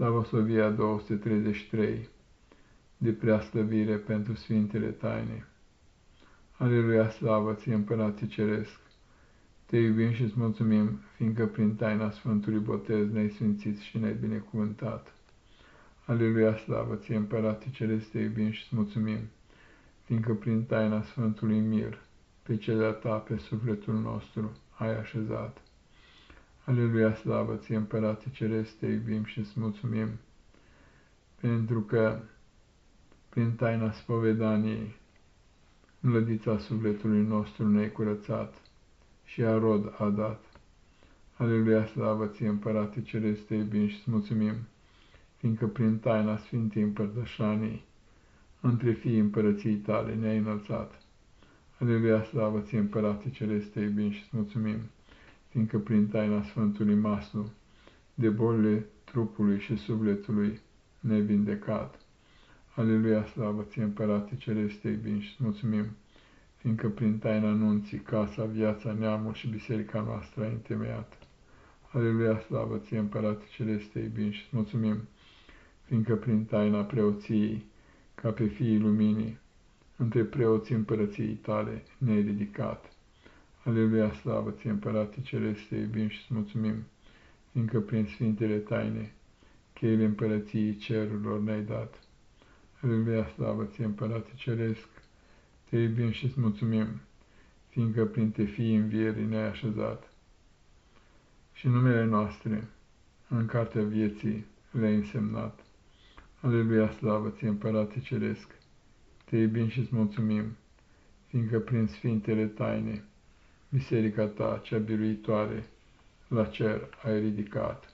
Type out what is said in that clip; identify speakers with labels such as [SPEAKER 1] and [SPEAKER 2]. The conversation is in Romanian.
[SPEAKER 1] Slavosovia 233 de preaslăvire pentru Sfintele Taine. Aleluia, slavă ție, Împărate Ceresc! Te iubim și îți mulțumim, fiindcă prin taina Sfântului Botez ne-ai sfințit și ne-ai binecuvântat. Aleluia, slavă ție, Împărate Ceresc, te iubim și îți mulțumim, fiindcă prin taina Sfântului Mir, pe celea ta, pe sufletul nostru, ai așezat. Aleluia, slavă ție, Împărate Ceresc, te iubim și îți mulțumim, pentru că prin taina spovedaniei, mlădița sufletului nostru ne curățat și a rod a dat. Aleluia, slavă ție, Împărate Ceresc, te iubim și îți mulțumim, fiindcă prin taina Sfintei Împărtășanii, între fiii împărăției tale ne-ai înălțat. Aleluia, slavă ție, Împărate Ceresc, te iubim și îți mulțumim, fiindcă prin taina Sfântului Maslu, de bolile trupului și sufletului ne-ai vindecat. Aleluia, slavă ție, Împărate Ceresc, te iubim și mulțumim, fiindcă prin taina anunții, casa, viața, neamul și biserica noastră ai întemeiat. Aleluia, slavă ție, Împărate Celeste, iubim și mulțumim, fiindcă prin taina preoției, ca pe fiii luminii, între preoții împărăției tale ne-ai ridicat. Aleluia, slavă ție, Împărate Celeste, iubim și mulțumim, fiindcă prin sfintele taine, cheile împărăției cerurilor ne-ai dat. Aleluia, slavă ție, Împărate Ceresc, te iubim și îți mulțumim, fiindcă prin te fii învierii ne-ai așezat. Și numele noastre, în cartea vieții, le-ai însemnat. Aleluia, slavă ție, Împărate Ceresc, te iubim și îți mulțumim, fiindcă prin sfintele taine, biserica ta, cea biruitoare, la cer ai ridicat.